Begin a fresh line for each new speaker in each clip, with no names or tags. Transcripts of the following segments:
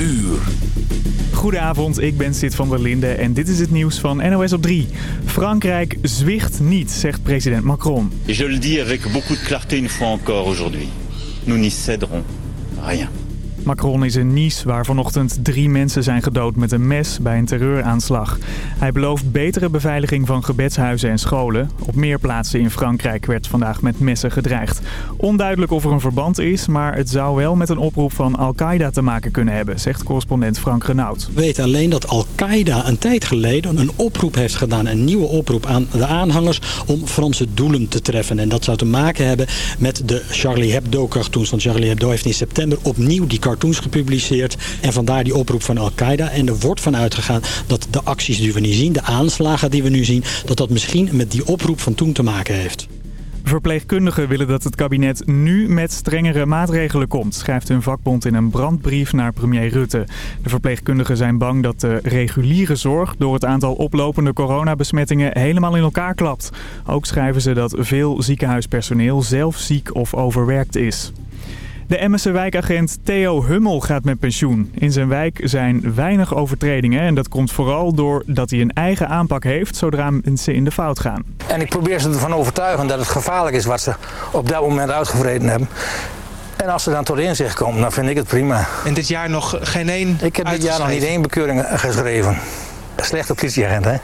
uur.
Goedenavond, ik ben Sid van der Linde en dit is het nieuws van NOS op 3. Frankrijk zwicht niet, zegt president Macron.
Je le dis avec beaucoup de clarté une fois encore aujourd'hui. Nous n'y céderons rien.
Macron is in Nice, waar vanochtend drie mensen zijn gedood met een mes bij een terreuraanslag. Hij belooft betere beveiliging van gebedshuizen en scholen. Op meer plaatsen in Frankrijk werd vandaag met messen gedreigd. Onduidelijk of er een verband is, maar het zou wel met een oproep van Al-Qaeda te maken kunnen hebben, zegt correspondent Frank Renaud.
We weten alleen dat Al-Qaeda een tijd geleden een oproep heeft gedaan, een nieuwe oproep aan de aanhangers om Franse doelen te treffen. En dat zou te maken hebben met de Charlie Hebdo-cartoons. Want Charlie Hebdo heeft in september opnieuw die cartoons gepubliceerd. En vandaar die oproep van Al-Qaeda. En er wordt van uitgegaan dat de acties die we nu zien, de aanslagen die we nu zien... dat dat misschien met die oproep van toen te maken heeft.
Verpleegkundigen willen dat het kabinet nu met strengere maatregelen komt, schrijft hun vakbond in een brandbrief naar premier Rutte. De verpleegkundigen zijn bang dat de reguliere zorg door het aantal oplopende coronabesmettingen helemaal in elkaar klapt. Ook schrijven ze dat veel ziekenhuispersoneel zelf ziek of overwerkt is. De Emmense wijkagent Theo Hummel gaat met pensioen. In zijn wijk zijn weinig overtredingen en dat komt vooral doordat hij een eigen aanpak heeft zodra mensen in de fout gaan.
En ik probeer ze ervan overtuigen dat het gevaarlijk is wat ze op dat moment uitgevreden hebben. En als ze dan tot inzicht komen, dan vind ik het prima.
En dit jaar nog geen één
Ik heb dit jaar nog niet één bekeuring geschreven. Slechte politieagent, hè?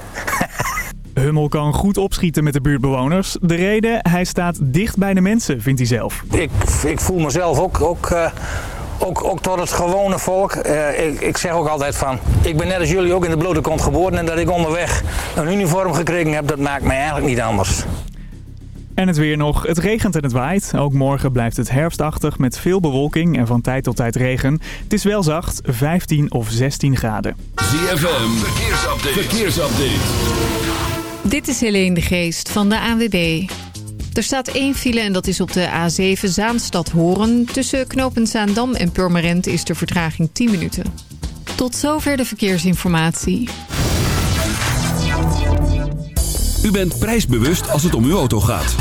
Hummel kan goed opschieten met de buurtbewoners. De reden, hij staat dicht bij de mensen, vindt hij zelf.
Ik, ik voel mezelf ook, ook, uh, ook, ook tot het gewone volk. Uh, ik, ik zeg ook altijd van, ik ben net als jullie ook in de blote kont geboren... en dat ik onderweg een uniform gekregen heb, dat maakt mij eigenlijk niet anders.
En het weer nog. Het regent en het waait. Ook morgen blijft het herfstachtig met veel bewolking en van tijd tot tijd regen. Het is wel zacht, 15 of 16 graden.
ZFM, verkeersupdate. verkeersupdate.
Dit is Helene de Geest van de ANWB. Er staat één file en dat is op de A7 Zaanstad-Horen. Tussen knooppunt Zaandam en Purmerend is de vertraging 10 minuten. Tot zover de verkeersinformatie.
U bent prijsbewust als het om uw auto gaat.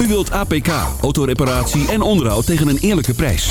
U wilt APK, autoreparatie en onderhoud tegen een eerlijke prijs.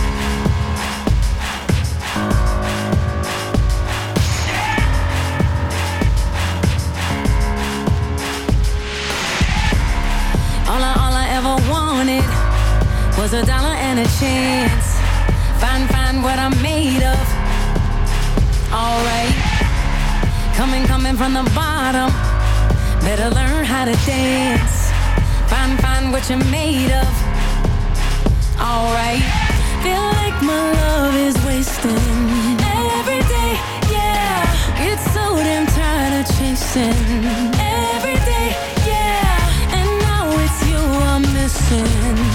Was a dollar and a chance. Find, find what I'm made of. Alright. Coming, coming from the bottom. Better learn how to dance. Find, find what you're made of. Alright. Feel like my love is wasting. Every day, yeah. Get so damn tired of chasing. Every day, yeah. And now it's you I'm missing.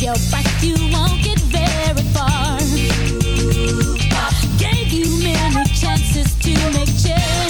radio, but you won't get very far. Gave you many chances to make change.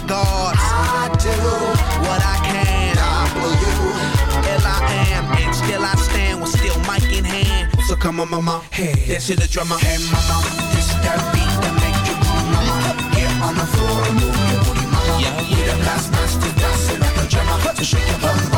bodyguards.
I do
What I can,
W.
Ill I am, and still I stand with still mic in hand.
So come on, mama, hey, dance to the drummer. Hey, mama, this that beat that make you move, mama. Get on the floor and move your booty, mama. Yeah, We the blast masters dancing like a drummer. So shake your bum,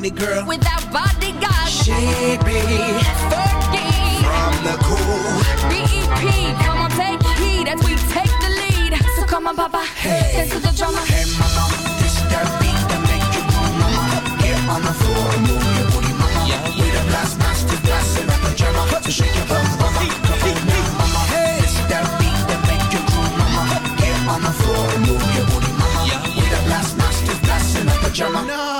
How we rocking it, girl?
Without bodyguards.
she be
Fergie.
from the cool.
BEP, come on, take heed as we take the lead. So come on, Papa, dance to the drummer.
Hey mama, this that beat that make you move, mama. Get on the floor and move your booty, mama. We the blast masters blasting like a drummer. So shake your bum, mama. Come on now, mama. This that beat that make you move, mama. Get on the floor and move your booty, mama. We the blast masters blasting like a drummer.
Nah,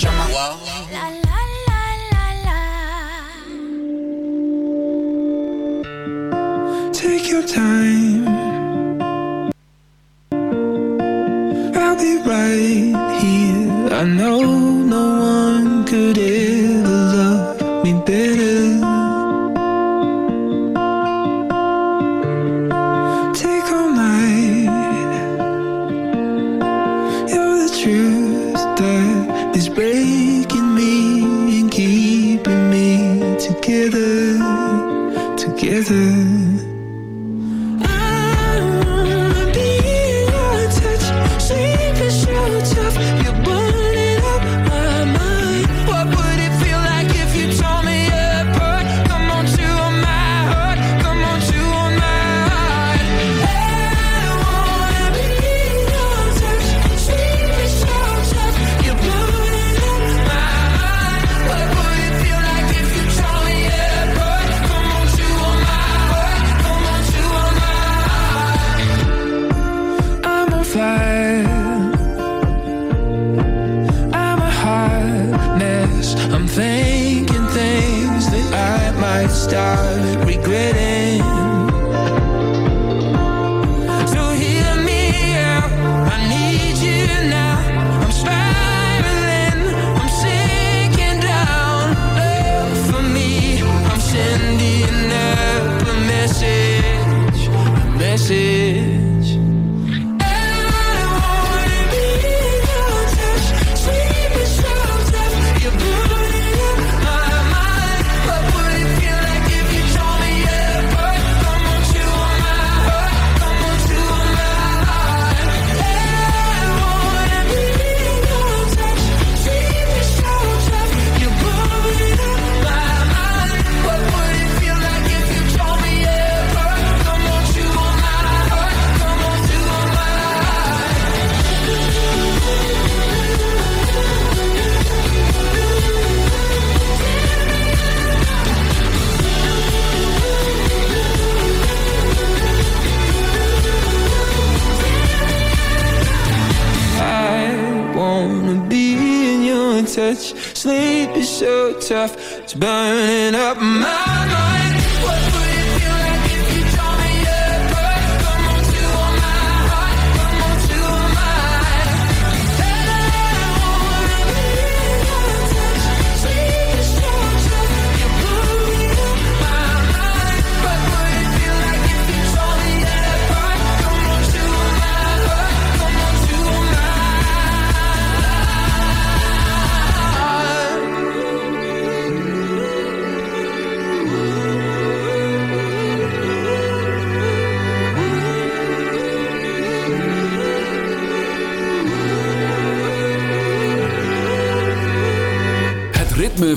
blasting like.
La la la la la.
Take your time. I'll be right here. I know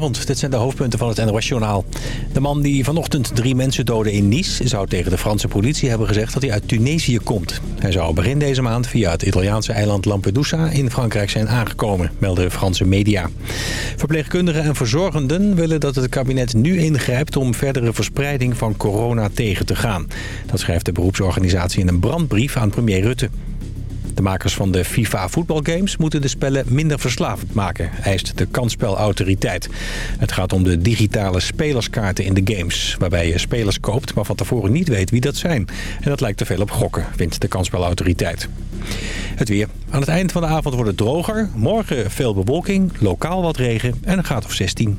Dit zijn de hoofdpunten van het NOS-journaal. De man die vanochtend drie mensen doodde in Nice... zou tegen de Franse politie hebben gezegd dat hij uit Tunesië komt. Hij zou begin deze maand via het Italiaanse eiland Lampedusa... in Frankrijk zijn aangekomen, melden Franse media. Verpleegkundigen en verzorgenden willen dat het kabinet nu ingrijpt... om verdere verspreiding van corona tegen te gaan. Dat schrijft de beroepsorganisatie in een brandbrief aan premier Rutte. De makers van de FIFA voetbalgames moeten de spellen minder verslavend maken, eist de kansspelautoriteit. Het gaat om de digitale spelerskaarten in de games, waarbij je spelers koopt, maar van tevoren niet weet wie dat zijn. En dat lijkt te veel op gokken, vindt de kansspelautoriteit. Het weer. Aan het eind van de avond wordt het droger. Morgen veel bewolking, lokaal wat regen en een graad of 16.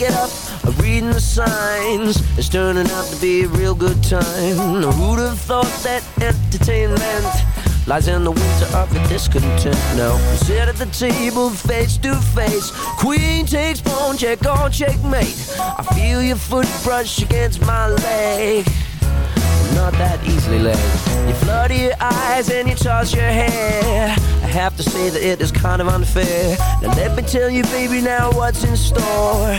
It up, uh, reading the signs. It's turning out to be a real good time. Who'd have thought that entertainment lies in the winter of your discontent? Now, we sit at the table face to face. Queen takes pawn, check on checkmate. I feel your foot brush against my leg. I'm not that easily led. You flutter your eyes and you toss your hair. I have to say that it is kind of unfair. Now let me tell you, baby, now what's in store.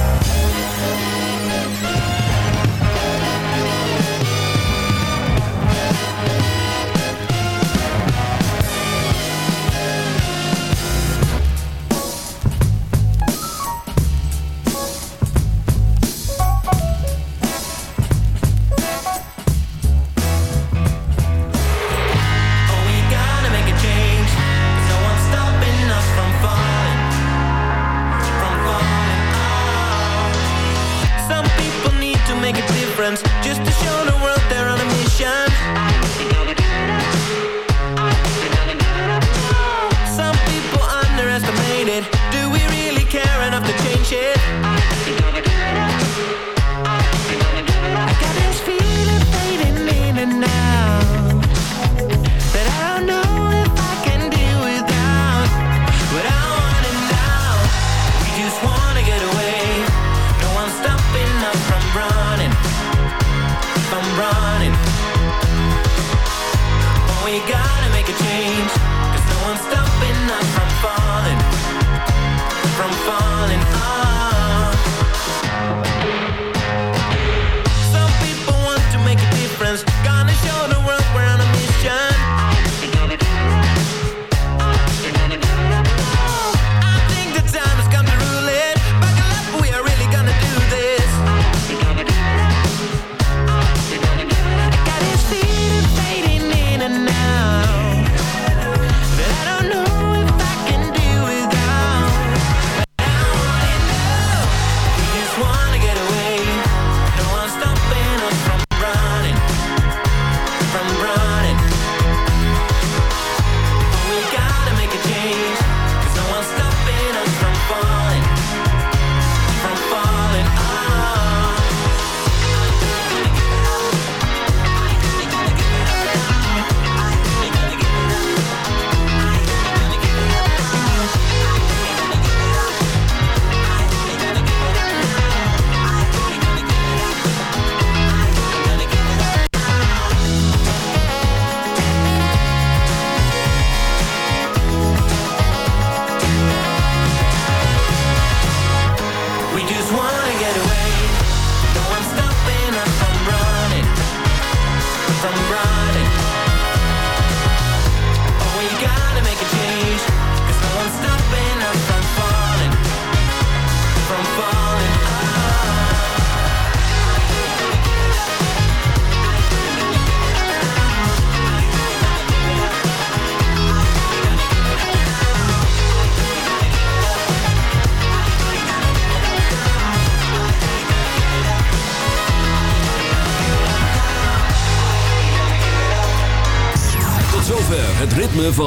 Oh,